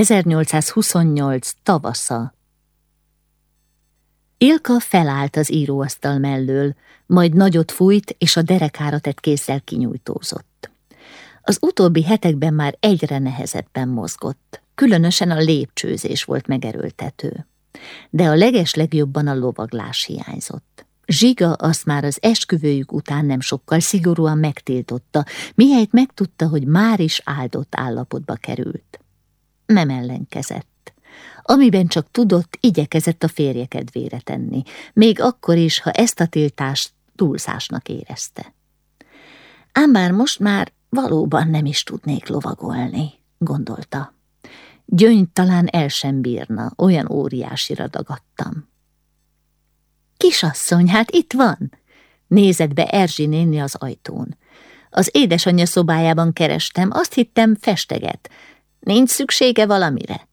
1828 tavasza Ilka felállt az íróasztal mellől, majd nagyot fújt, és a derekára tett kézzel kinyújtózott. Az utóbbi hetekben már egyre nehezebben mozgott, különösen a lépcsőzés volt megerőltető. De a legeslegjobban a lovaglás hiányzott. Zsiga azt már az esküvőjük után nem sokkal szigorúan megtiltotta, mihelyt megtudta, hogy már is áldott állapotba került. Nem ellenkezett. Amiben csak tudott, igyekezett a férje kedvére tenni, még akkor is, ha ezt a tiltást túlzásnak érezte. Ám bár most már valóban nem is tudnék lovagolni, gondolta. Gyöngy talán el sem bírna, olyan óriásira dagadtam. Kisasszony, hát itt van! Nézett be Erzsi néni az ajtón. Az édesanyja szobájában kerestem, azt hittem festeget. Nincs szüksége valamire?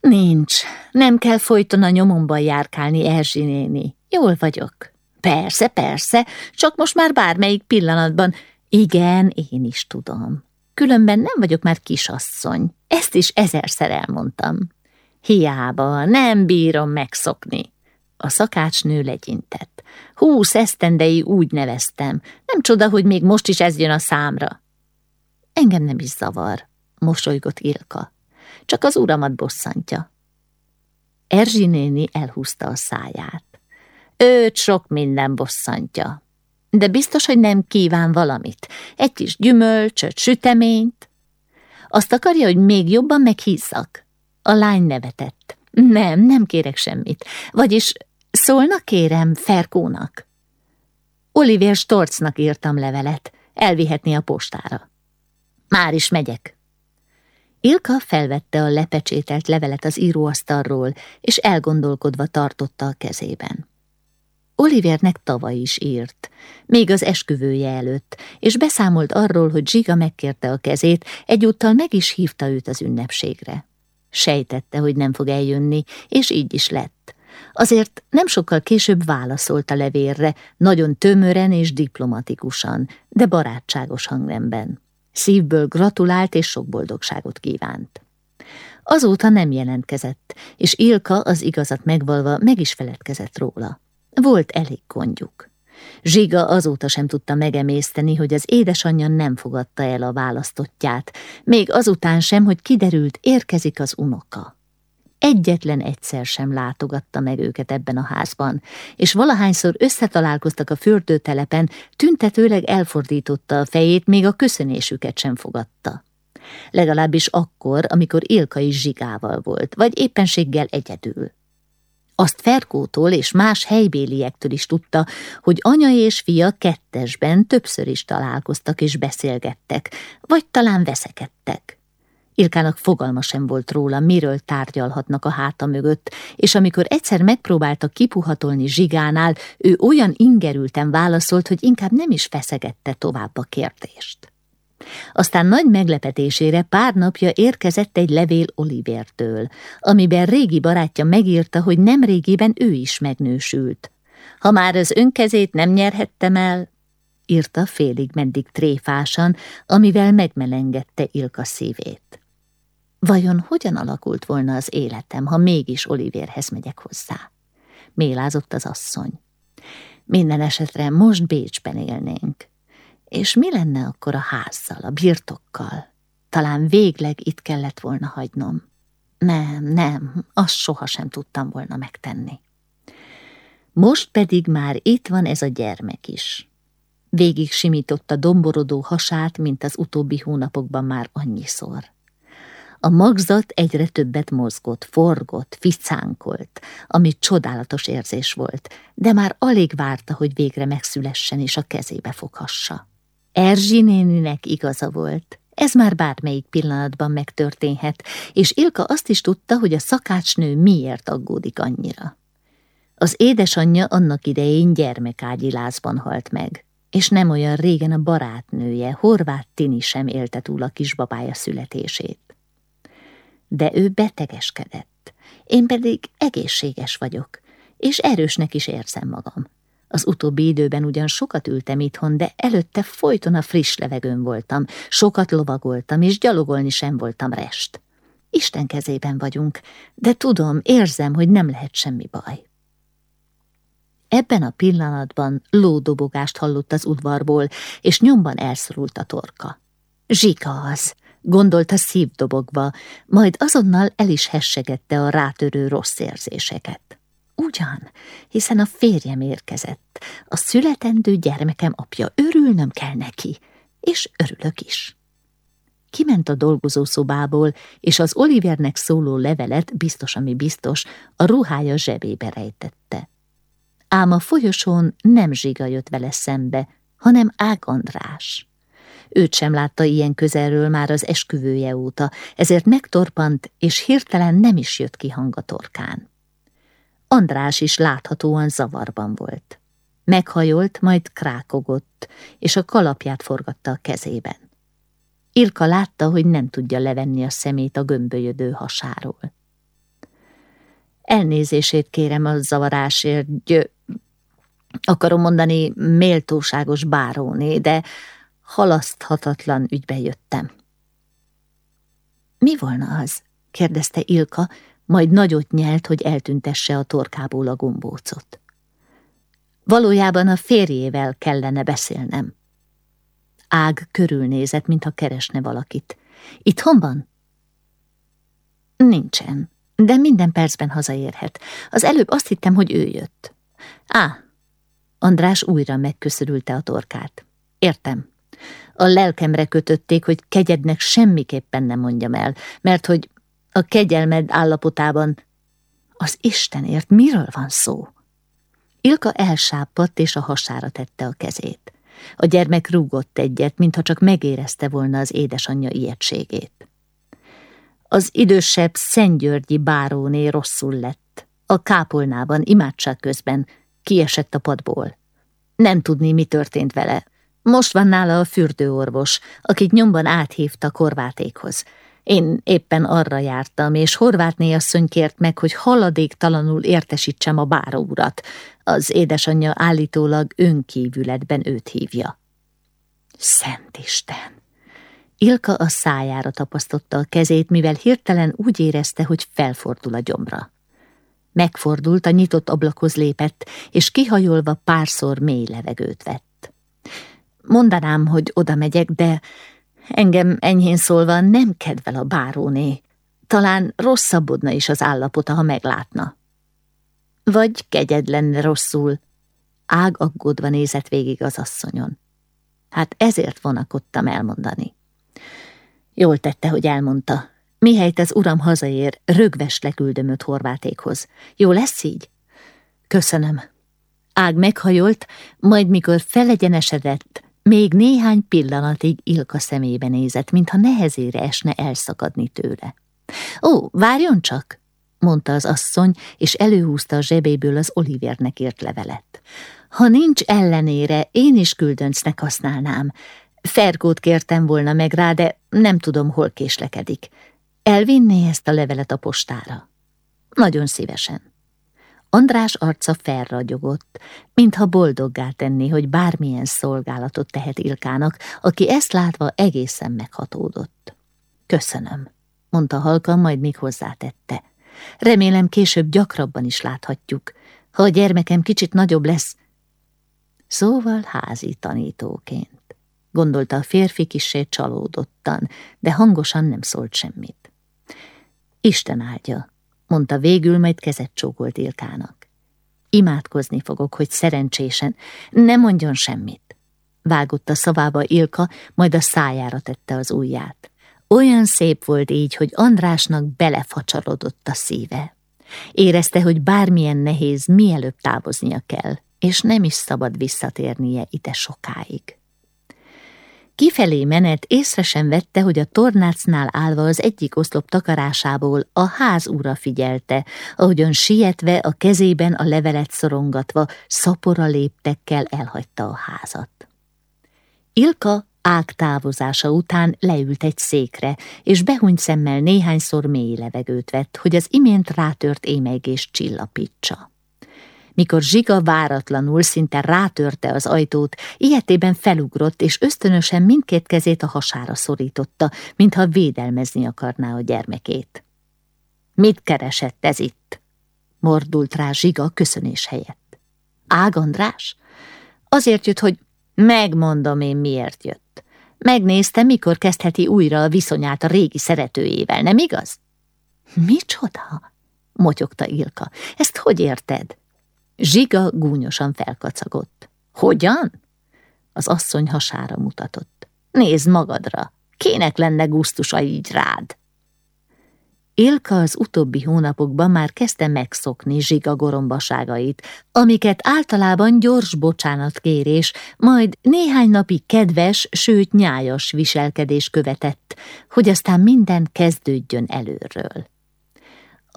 Nincs. Nem kell folyton a nyomomban járkálni, Erzsi néni. Jól vagyok. Persze, persze, csak most már bármelyik pillanatban. Igen, én is tudom. Különben nem vagyok már kisasszony. Ezt is ezerszer elmondtam. Hiába, nem bírom megszokni. A szakácsnő legyintett. Húsz esztendei úgy neveztem. Nem csoda, hogy még most is ez jön a számra. Engem nem is zavar, mosolygott Ilka. Csak az uramat bosszantja. Erzsi néni elhúzta a száját. Őt sok minden bosszantja. De biztos, hogy nem kíván valamit. Egy kis gyümölcsöt, süteményt. Azt akarja, hogy még jobban meghízzak. A lány nevetett. Nem, nem kérek semmit. Vagyis Szólnak kérem Ferkónak. Oliver Storcnak írtam levelet, elvihetni a postára. Már is megyek. Ilka felvette a lepecsételt levelet az íróasztalról, és elgondolkodva tartotta a kezében. Olivernek tavaly is írt, még az esküvője előtt, és beszámolt arról, hogy Zsiga megkérte a kezét, egyúttal meg is hívta őt az ünnepségre. Sejtette, hogy nem fog eljönni, és így is lett. Azért nem sokkal később válaszolt a levérre, nagyon tömören és diplomatikusan, de barátságos hangnemben. Szívből gratulált és sok boldogságot kívánt. Azóta nem jelentkezett, és Ilka az igazat megvalva meg is feledkezett róla. Volt elég gondjuk. Zsiga azóta sem tudta megemészteni, hogy az édesanyja nem fogadta el a választottját, még azután sem, hogy kiderült, érkezik az unoka. Egyetlen egyszer sem látogatta meg őket ebben a házban, és valahányszor összetalálkoztak a fürdőtelepen, tüntetőleg elfordította a fejét, még a köszönésüket sem fogadta. Legalábbis akkor, amikor Ilka is zsigával volt, vagy éppenséggel egyedül. Azt Ferkótól és más helybéliektől is tudta, hogy anya és fia kettesben többször is találkoztak és beszélgettek, vagy talán veszekedtek. Ilkának fogalma sem volt róla, miről tárgyalhatnak a háta mögött, és amikor egyszer megpróbálta kipuhatolni zsigánál, ő olyan ingerülten válaszolt, hogy inkább nem is feszegette tovább a kérdést. Aztán nagy meglepetésére pár napja érkezett egy levél Olivertől, amiben régi barátja megírta, hogy nem régiben ő is megnősült. Ha már az önkezét nem nyerhettem el, írta félig meddig tréfásan, amivel megmelengedte Ilka szívét. Vajon hogyan alakult volna az életem, ha mégis Olivérhez megyek hozzá? Mélázott az asszony. Minden esetre most Bécsben élnénk. És mi lenne akkor a házzal, a birtokkal? Talán végleg itt kellett volna hagynom. Nem, nem, azt sohasem tudtam volna megtenni. Most pedig már itt van ez a gyermek is. Végig simította domborodó hasát, mint az utóbbi hónapokban már annyiszor. A magzat egyre többet mozgott, forgott, ficánkolt, ami csodálatos érzés volt, de már alig várta, hogy végre megszülessen és a kezébe foghassa. Erzsi néninek igaza volt. Ez már bármelyik pillanatban megtörténhet, és Ilka azt is tudta, hogy a szakácsnő miért aggódik annyira. Az édesanyja annak idején gyermekágyi lázban halt meg, és nem olyan régen a barátnője, Horváth Tini sem élte túl a kisbabája születését de ő betegeskedett. Én pedig egészséges vagyok, és erősnek is érzem magam. Az utóbbi időben ugyan sokat ültem itthon, de előtte folyton a friss levegőn voltam, sokat lovagoltam, és gyalogolni sem voltam rest. Isten kezében vagyunk, de tudom, érzem, hogy nem lehet semmi baj. Ebben a pillanatban lódobogást hallott az udvarból, és nyomban elszorult a torka. Zsika az, gondolta szívdobogva, majd azonnal el is hessegette a rátörő rossz érzéseket. Ugyan, hiszen a férjem érkezett, a születendő gyermekem apja, örülnöm kell neki, és örülök is. Kiment a dolgozószobából, és az Olivernek szóló levelet, biztos, ami biztos, a ruhája zsebébe rejtette. Ám a folyosón nem zsiga jött vele szembe, hanem Ág András. Őt sem látta ilyen közelről már az esküvője óta, ezért megtorpant, és hirtelen nem is jött ki hang a torkán. András is láthatóan zavarban volt. Meghajolt, majd krákogott, és a kalapját forgatta a kezében. Irka látta, hogy nem tudja levenni a szemét a gömbölyödő hasáról. Elnézését kérem a zavarásért, gyö... akarom mondani méltóságos báróné, de halaszthatatlan ügybe jöttem. Mi volna az? kérdezte Ilka, majd nagyot nyelt, hogy eltüntesse a torkából a gombócot. Valójában a férjével kellene beszélnem. Ág körülnézett, mintha keresne valakit. Itthon van? Nincsen, de minden percben hazaérhet. Az előbb azt hittem, hogy ő jött. Á, András újra megköszörülte a torkát. Értem. A lelkemre kötötték, hogy kegyednek semmiképpen nem mondjam el, mert hogy a kegyelmed állapotában az Istenért miről van szó? Ilka elsápadt, és a hasára tette a kezét. A gyermek rúgott egyet, mintha csak megérezte volna az édesanyja ijegységét. Az idősebb Szentgyörgyi báróné rosszul lett. A kápolnában, imádság közben kiesett a padból. Nem tudni, mi történt vele. Most van nála a fürdőorvos, akit nyomban áthívta korvátékhoz. Én éppen arra jártam, és Horvátné asszony kért meg, hogy haladéktalanul értesítsem a báró urat. Az édesanyja állítólag önkívületben őt hívja. Szent Isten! Ilka a szájára tapasztotta a kezét, mivel hirtelen úgy érezte, hogy felfordul a gyomra. Megfordult, a nyitott ablakhoz lépett, és kihajolva párszor mély levegőt vett. Mondanám, hogy oda megyek, de Engem enyhén szólva nem kedvel a báróné. Talán rosszabbodna is az állapota, ha meglátna. Vagy kegyed lenne rosszul. Ág aggódva nézett végig az asszonyon. Hát ezért vonakodtam elmondani. Jól tette, hogy elmondta. Mihelyt az uram hazaér, rögves leküldöm őt Horvátékhoz. Jó lesz így? Köszönöm. Ág meghajolt, majd mikor felegyenesedett, még néhány pillanatig Ilka szemébe nézett, mintha nehezére esne elszakadni tőle. Ó, várjon csak, mondta az asszony, és előhúzta a zsebéből az Olivernek írt levelet. Ha nincs ellenére, én is küldöncnek használnám. Fergót kértem volna meg rá, de nem tudom, hol késlekedik. Elvinné ezt a levelet a postára? Nagyon szívesen. András arca felragyogott, mintha boldoggá tenni, hogy bármilyen szolgálatot tehet Ilkának, aki ezt látva egészen meghatódott. Köszönöm, mondta halkan, majd még hozzátette. Remélem később gyakrabban is láthatjuk. Ha a gyermekem kicsit nagyobb lesz, Szóval házi tanítóként, gondolta a férfi kisé csalódottan, de hangosan nem szólt semmit. Isten áldja, mondta végül, majd kezet csókolt Ilkának. Imádkozni fogok, hogy szerencsésen, ne mondjon semmit. Vágott a szavába Ilka, majd a szájára tette az ujját. Olyan szép volt így, hogy Andrásnak belefacsarodott a szíve. Érezte, hogy bármilyen nehéz, mielőbb távoznia kell, és nem is szabad visszatérnie ide sokáig. Kifelé menet észre sem vette, hogy a tornácnál állva az egyik oszlop takarásából a ház ura figyelte, ahogyan sietve a kezében a levelet szorongatva szapora léptekkel elhagyta a házat. Ilka ág távozása után leült egy székre, és behunyt szemmel néhányszor mély levegőt vett, hogy az imént rátört émegés csillapítsa mikor Zsiga váratlanul szinte rátörte az ajtót, ilyetében felugrott, és ösztönösen mindkét kezét a hasára szorította, mintha védelmezni akarná a gyermekét. Mit keresett ez itt? Mordult rá Zsiga köszönés helyett. Ág András? Azért jött, hogy megmondom én miért jött. Megnézte, mikor kezdheti újra a viszonyát a régi szeretőjével, nem igaz? Micsoda? motyogta Ilka. Ezt hogy érted? Zsiga gúnyosan felkacagott. Hogyan? Az asszony hasára mutatott. Nézd magadra, kinek lenne gusztusa így rád? Ilka az utóbbi hónapokban már kezdte megszokni zsiga gorombaságait, amiket általában gyors bocsánatkérés, majd néhány napi kedves, sőt nyájas viselkedés követett, hogy aztán minden kezdődjön előről.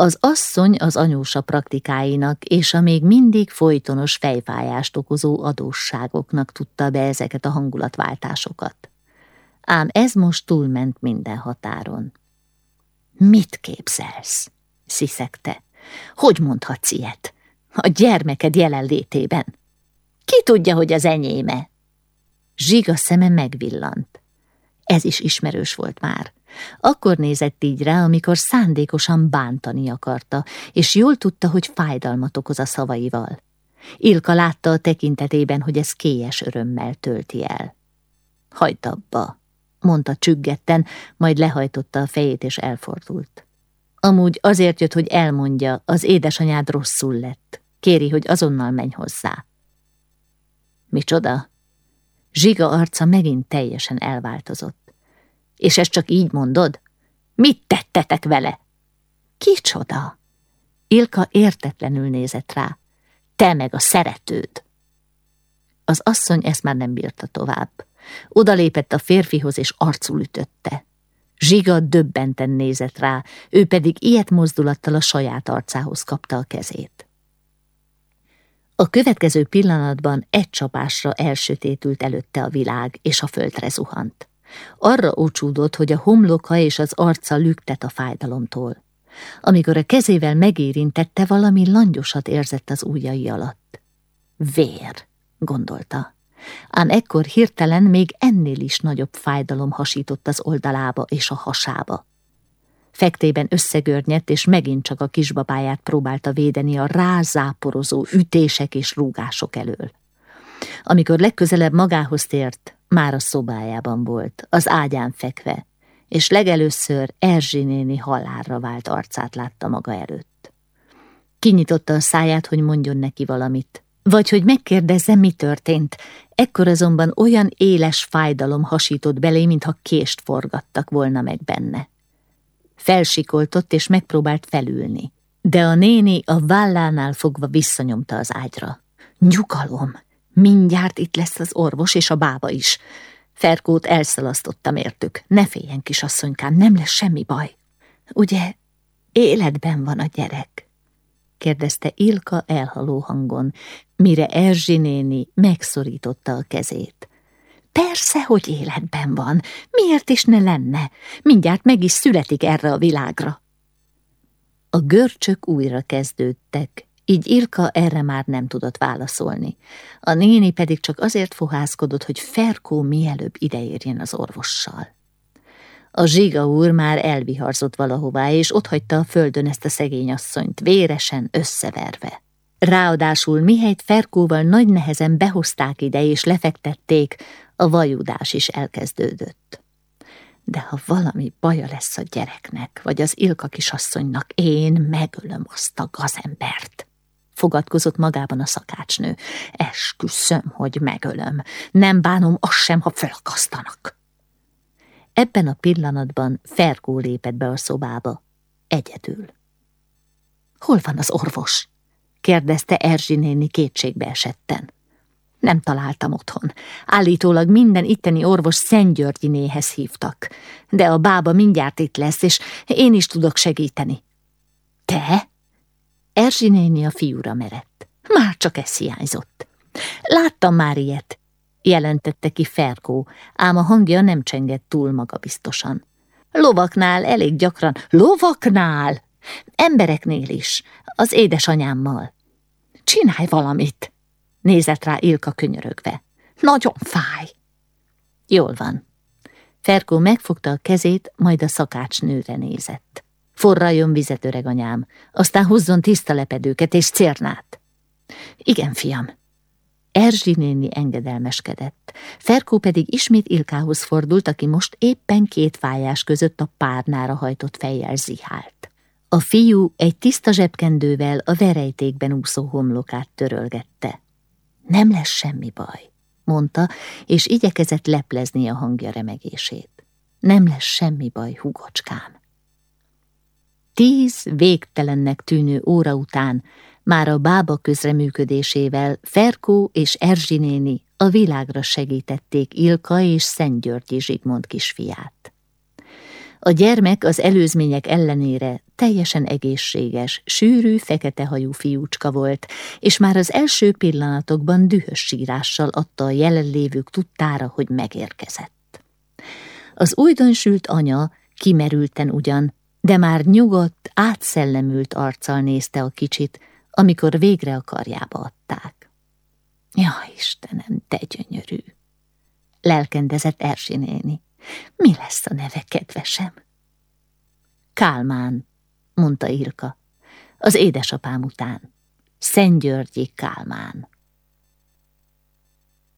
Az asszony az anyósa praktikáinak és a még mindig folytonos fejfájást okozó adósságoknak tudta be ezeket a hangulatváltásokat. Ám ez most túlment minden határon. Mit képzelsz? sziszegte. Hogy mondhatsz ilyet? A gyermeked jelenlétében. Ki tudja, hogy az enyéme? Zsiga szeme megvillant. Ez is ismerős volt már. Akkor nézett így rá, amikor szándékosan bántani akarta, és jól tudta, hogy fájdalmat okoz a szavaival. Ilka látta a tekintetében, hogy ez kélyes örömmel tölti el. Hagyd abba, mondta csüggetten, majd lehajtotta a fejét és elfordult. Amúgy azért jött, hogy elmondja, az édesanyád rosszul lett. Kéri, hogy azonnal menj hozzá. Micsoda? Zsiga arca megint teljesen elváltozott. És ezt csak így mondod? Mit tettetek vele? Kicsoda? Ilka értetlenül nézett rá. Te meg a szeretőd. Az asszony ezt már nem bírta tovább. Odalépett a férfihoz, és arcul ütötte. Zsiga döbbenten nézett rá, ő pedig ilyet mozdulattal a saját arcához kapta a kezét. A következő pillanatban egy csapásra elsötétült előtte a világ, és a földre zuhant. Arra ócsúdott, hogy a homloka és az arca lüktet a fájdalomtól. Amikor a kezével megérintette, valami langyosat érzett az ujjai alatt. Vér, gondolta ám ekkor hirtelen még ennél is nagyobb fájdalom hasított az oldalába és a hasába. Fektében összegörnyedt, és megint csak a kisbabáját próbálta védeni a rázáporozó ütések és rúgások elől. Amikor legközelebb magához tért, már a szobájában volt, az ágyán fekve, és legelőször Erzsi néni halálra vált arcát látta maga előtt. Kinyitotta a száját, hogy mondjon neki valamit, vagy hogy megkérdezze, mi történt. Ekkor azonban olyan éles fájdalom hasított belé, mintha kést forgattak volna meg benne. Felsikoltott és megpróbált felülni, de a néni a vállánál fogva visszanyomta az ágyra. Nyugalom! Mindjárt itt lesz az orvos és a bába is. Ferkót elszalasztottam értük. Ne féljen, kisasszonykám, nem lesz semmi baj. Ugye, életben van a gyerek? kérdezte Ilka elhaló hangon, mire Erzsi néni megszorította a kezét. Persze, hogy életben van. Miért is ne lenne? Mindjárt meg is születik erre a világra. A görcsök újra kezdődtek, így Ilka erre már nem tudott válaszolni. A néni pedig csak azért fohászkodott, hogy Ferkó mielőbb ideérjen az orvossal. A zsiga úr már elviharzott valahová, és otthagyta a földön ezt a szegény asszonyt, véresen összeverve. Ráadásul mihelyt Ferkóval nagy nehezen behozták ide és lefektették, a vajudás is elkezdődött. De ha valami baja lesz a gyereknek, vagy az Ilka kisasszonynak, én megölöm azt a gazembert. Fogadkozott magában a szakácsnő. Esküszöm, hogy megölöm. Nem bánom azt sem, ha felakasztanak. Ebben a pillanatban Ferkó lépett be a szobába, egyedül. Hol van az orvos? kérdezte Erzsi néni kétségbe esetten. Nem találtam otthon. Állítólag minden itteni orvos Szentgyörgyinéhez hívtak. De a bába mindjárt itt lesz, és én is tudok segíteni. Te? Erzsi néni a fiúra merett. Már csak ez hiányzott. Láttam már ilyet, jelentette ki Ferkó, ám a hangja nem csengett túl magabiztosan. Lovaknál elég gyakran. Lovaknál? Embereknél is, az édesanyámmal. Csinálj valamit, nézett rá Ilka könyörögve. Nagyon fáj. Jól van. Ferkó megfogta a kezét, majd a szakácsnőre nézett. Forraljon vizet, öreg anyám, aztán hozzon tiszta lepedőket és cérnát. Igen, fiam. Erzsi néni engedelmeskedett. Ferkó pedig ismét Ilkához fordult, aki most éppen két fájás között a párnára hajtott fejjel zihált. A fiú egy tiszta zsebkendővel a verejtékben úszó homlokát törölgette. Nem lesz semmi baj, mondta, és igyekezett leplezni a hangja remegését. Nem lesz semmi baj, hugocskám. Tíz végtelennek tűnő óra után már a bába közreműködésével Ferkó és Erzsinéni a világra segítették Ilka és Szent Györgyi Zsigmond kisfiát. A gyermek az előzmények ellenére teljesen egészséges, sűrű, fekete hajú fiúcska volt, és már az első pillanatokban dühös sírással adta a jelenlévők tudtára, hogy megérkezett. Az újdonsült anya kimerülten ugyan, de már nyugodt, átszellemült arccal nézte a kicsit, amikor végre a karjába adták. Ja, Istenem, te gyönyörű! Lelkendezett Ersi néni. Mi lesz a neve, kedvesem? Kálmán, mondta Irka, az édesapám után. Szent Györgyi Kálmán.